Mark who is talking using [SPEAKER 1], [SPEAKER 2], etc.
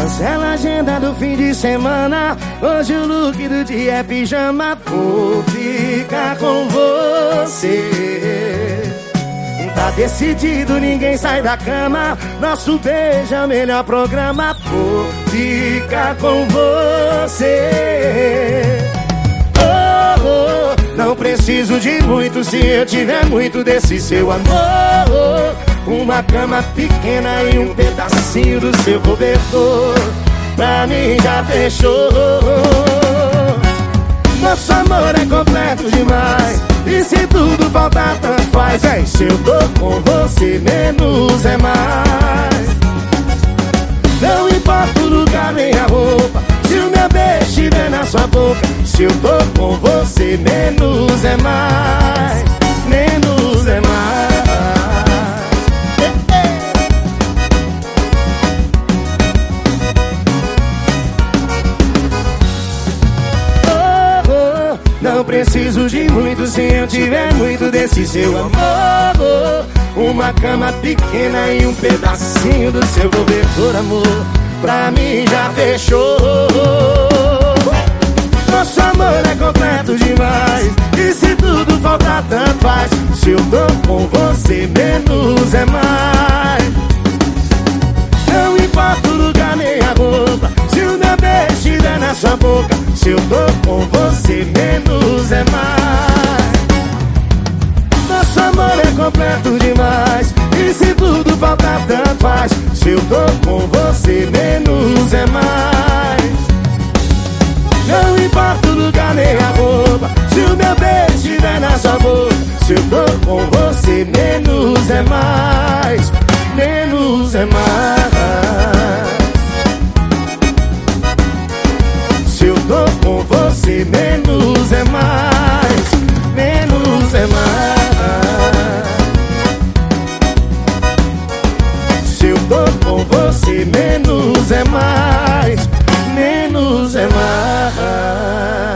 [SPEAKER 1] Cancela a agenda do fim de semana. Hoje o look do dia é pijama. Vou ficar com você. Tá decidido, ninguém sai da cama. Nosso beijo é o melhor programa. Vou ficar com você. Oh, oh, não preciso de muito se eu tiver muito desse seu amor. Uma cama pequena e um pedacinho do seu cobertor. Pra mim já fechou. Nosso amor é completo demais. E se tudo faltar tanto faz. É se eu tô com você menos é mais. Não importa o lugar nem a roupa. Se o meu beijo estiver na sua boca Se eu tô com você menos é mais preciso de muito se eu tiver muito desse seu amor. Uma cama pequena e um pedacinho do seu cobertor, amor Pra mim já fechou. Nosso amor é completo demais E se tudo faltar tanto faz. Se eu tô com você menos é mais. Não importa o lugar nem a roupa Se o meu beijo estiver na sua boca Se eu tô com você menos mais Nosso amor é completo demais. E se tudo faltar tanto faz. Se eu tô com você menos é mais. Não importa o lugar nem a você menos é mais, menos é mais.